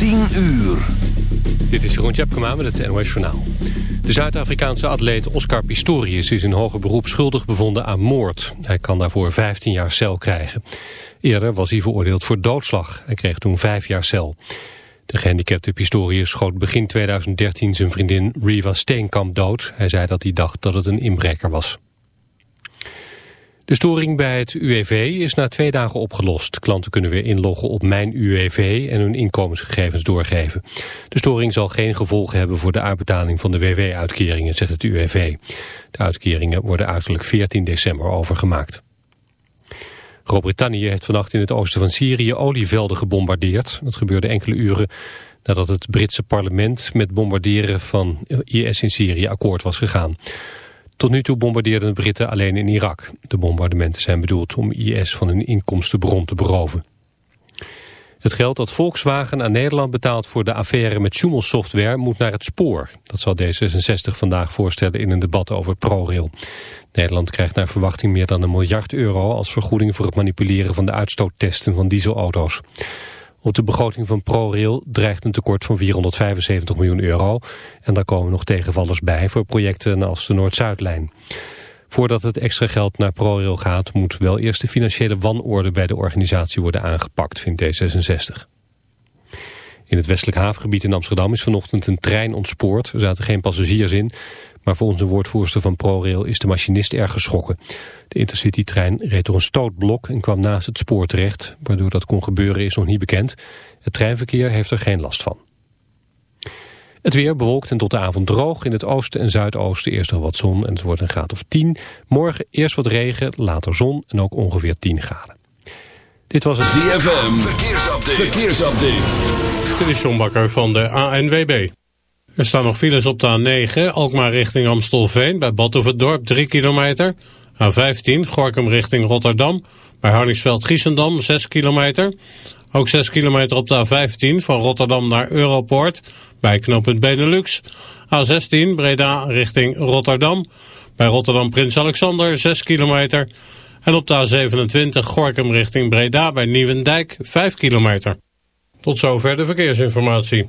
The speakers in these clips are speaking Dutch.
10 uur. Dit is Jeroen Tjepkema met het NOS Journaal. De Zuid-Afrikaanse atleet Oscar Pistorius is in hoger beroep schuldig bevonden aan moord. Hij kan daarvoor 15 jaar cel krijgen. Eerder was hij veroordeeld voor doodslag. Hij kreeg toen 5 jaar cel. De gehandicapte Pistorius schoot begin 2013 zijn vriendin Riva Steenkamp dood. Hij zei dat hij dacht dat het een inbreker was. De storing bij het UWV is na twee dagen opgelost. Klanten kunnen weer inloggen op Mijn UWV en hun inkomensgegevens doorgeven. De storing zal geen gevolgen hebben voor de uitbetaling van de WW-uitkeringen, zegt het UWV. De uitkeringen worden uiterlijk 14 december overgemaakt. Groot-Brittannië heeft vannacht in het oosten van Syrië olievelden gebombardeerd. Dat gebeurde enkele uren nadat het Britse parlement met bombarderen van IS in Syrië akkoord was gegaan. Tot nu toe bombardeerden de Britten alleen in Irak. De bombardementen zijn bedoeld om IS van hun inkomstenbron te beroven. Het geld dat Volkswagen aan Nederland betaalt voor de affaire met Schumel Software moet naar het spoor. Dat zal D66 vandaag voorstellen in een debat over ProRail. Nederland krijgt naar verwachting meer dan een miljard euro als vergoeding voor het manipuleren van de uitstoottesten van dieselauto's. Op de begroting van ProRail dreigt een tekort van 475 miljoen euro. En daar komen nog tegenvallers bij voor projecten als de Noord-Zuidlijn. Voordat het extra geld naar ProRail gaat... moet wel eerst de financiële wanorde bij de organisatie worden aangepakt, vindt D66. In het westelijk havengebied in Amsterdam is vanochtend een trein ontspoord. Er zaten geen passagiers in, maar volgens een woordvoerster van ProRail is de machinist erg geschrokken. De Intercity-trein reed door een stootblok en kwam naast het spoor terecht. Waardoor dat kon gebeuren is nog niet bekend. Het treinverkeer heeft er geen last van. Het weer bewolkt en tot de avond droog. In het oosten en zuidoosten eerst nog wat zon en het wordt een graad of 10. Morgen eerst wat regen, later zon en ook ongeveer 10 graden. Dit was het ZFM. Verkeersupdate. Verkeersupdate. Dit is John Bakker van de ANWB. Er staan nog files op de A9, Alkmaar richting Amstelveen, bij Dorp 3 kilometer. A15, Gorkum richting Rotterdam, bij Harningsveld-Giessendam 6 kilometer. Ook 6 kilometer op de A15 van Rotterdam naar Europoort, bij knooppunt Benelux. A16, Breda richting Rotterdam, bij Rotterdam Prins Alexander 6 kilometer. En op de A27, Gorkum richting Breda, bij Nieuwendijk 5 kilometer. Tot zover de verkeersinformatie.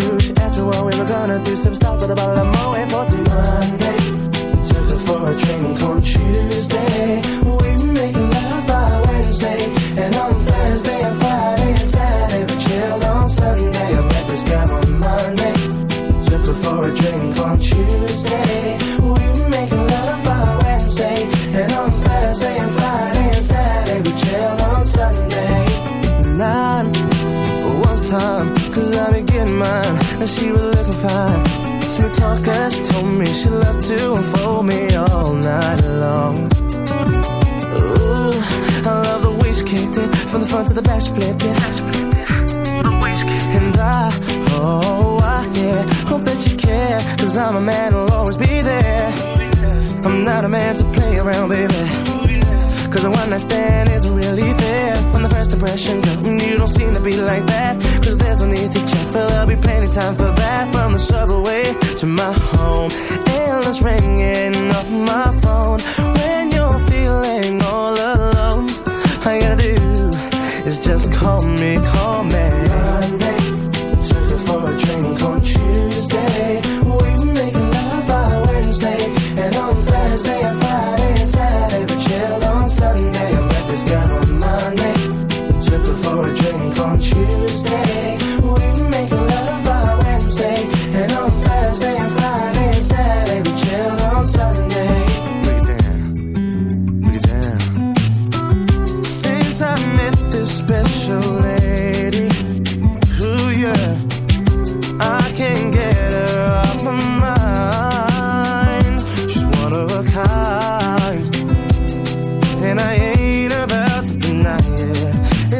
She Asked me what we were gonna do, some stuff, but about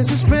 This is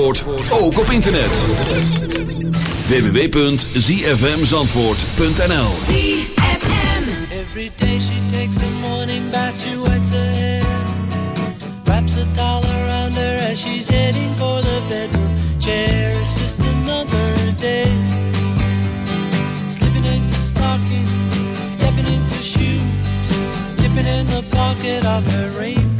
Zandvoort ook op internet. www.zfmzandvoort.nl Every day she takes a morning bath, she wets her hair. Wraps a towel around her as she's heading for the bedroom chair. It's just another day. Slipping into stockings, stepping into shoes. Dipping in the pocket of her raincoat.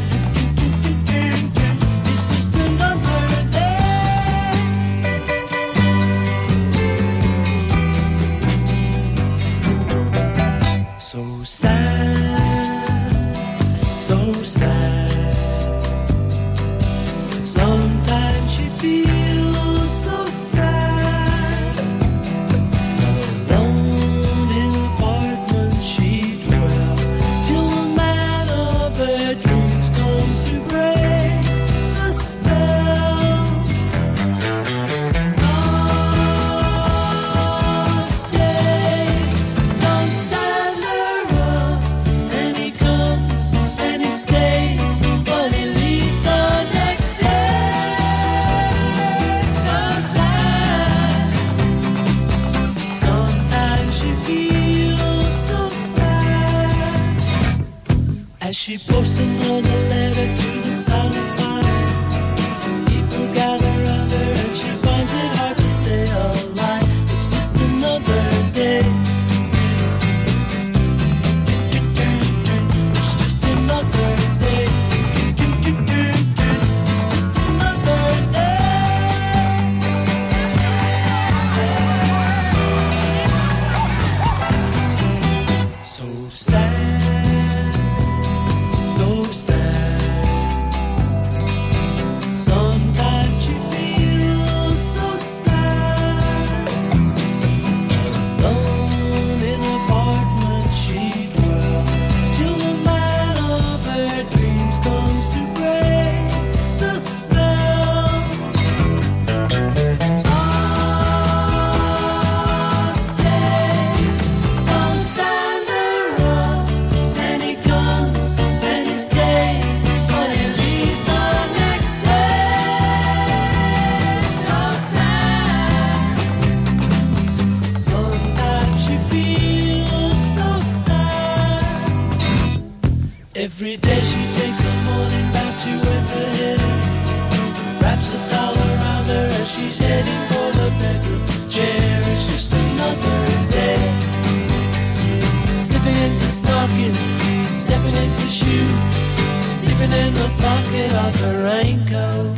raincoat.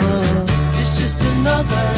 Oh, it's just another.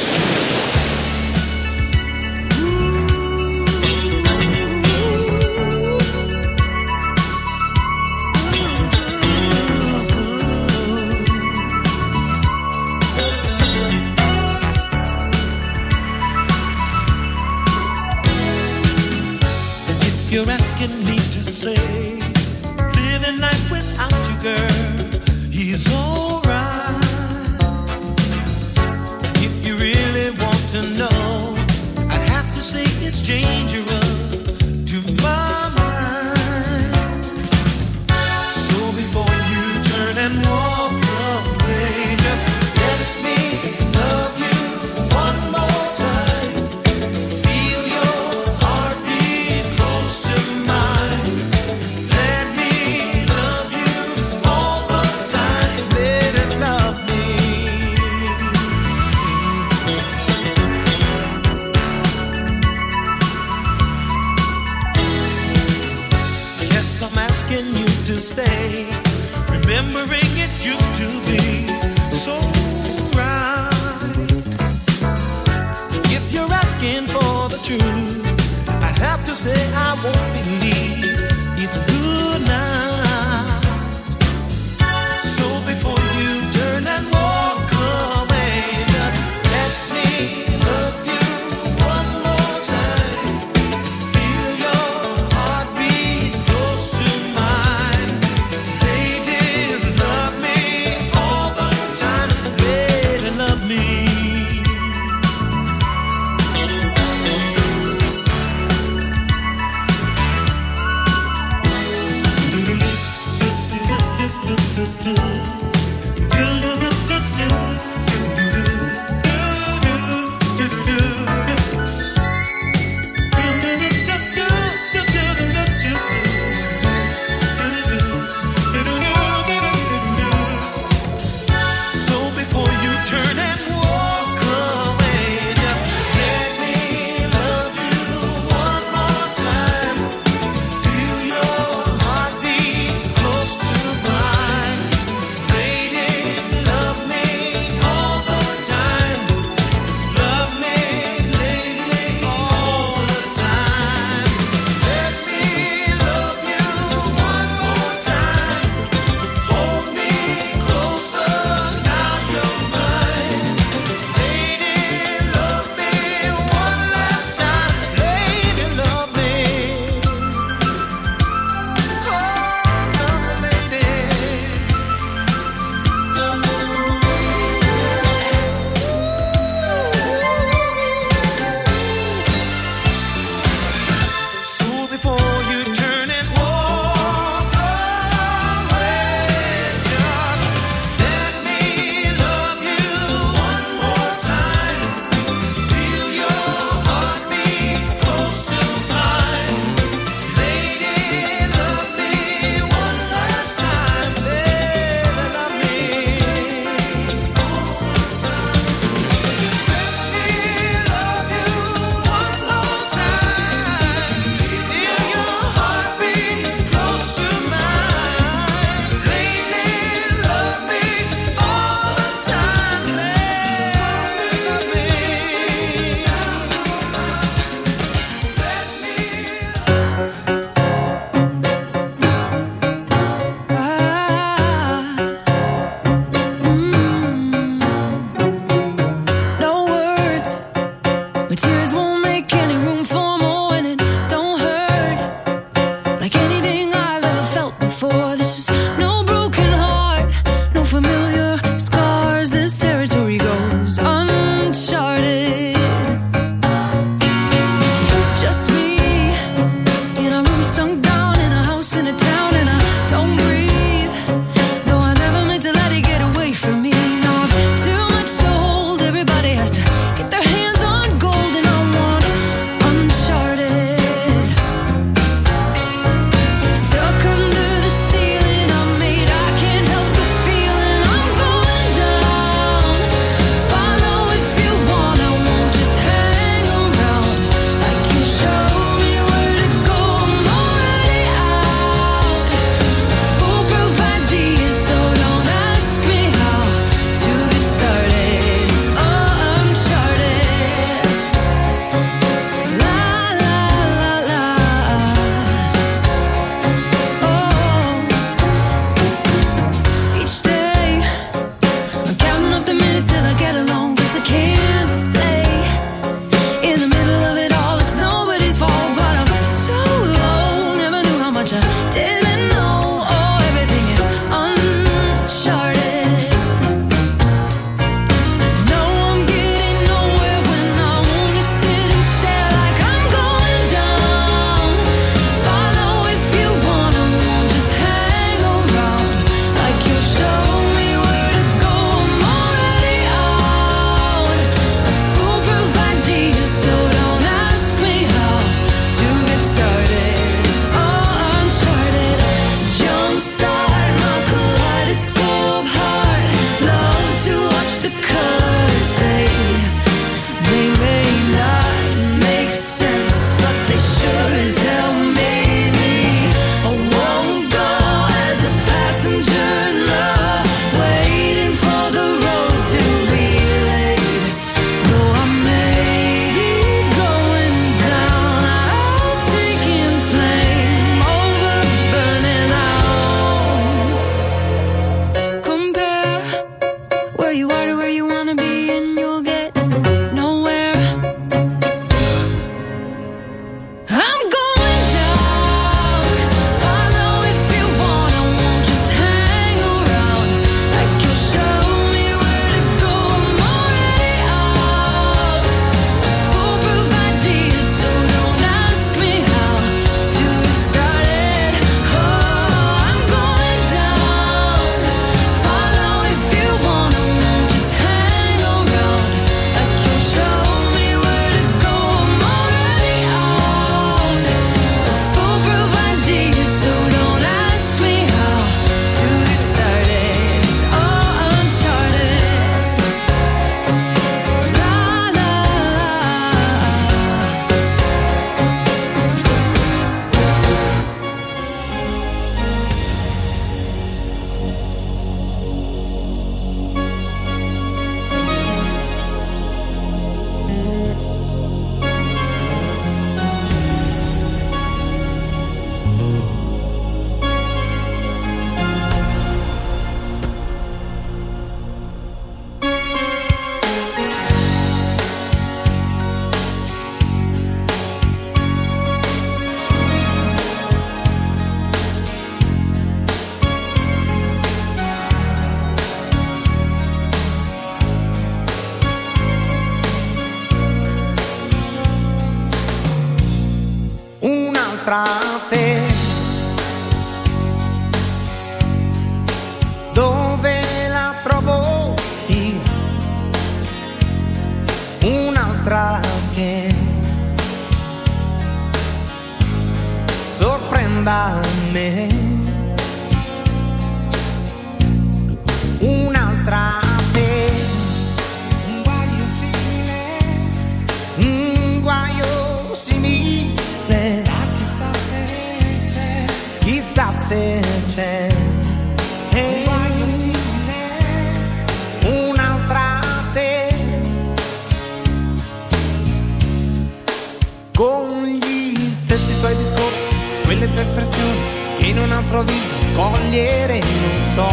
altro viso cogliere non so.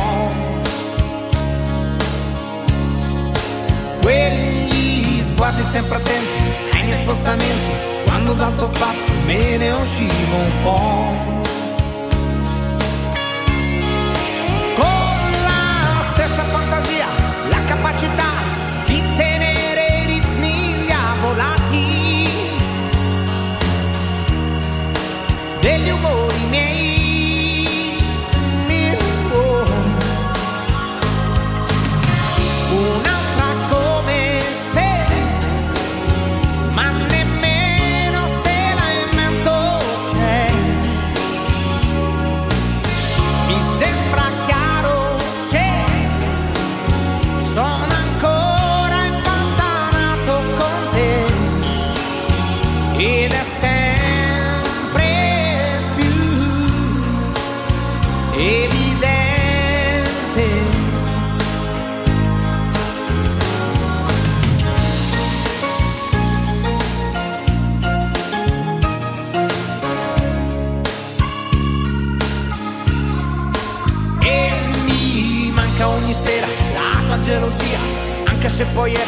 Quegli sguardi sempre attenti ai miei spostamenti, quando dal tuo spazio me ne uscivo un po'. Con la stessa fantasia, la capacità di tenere i ritmi indiavolati degli umori się you.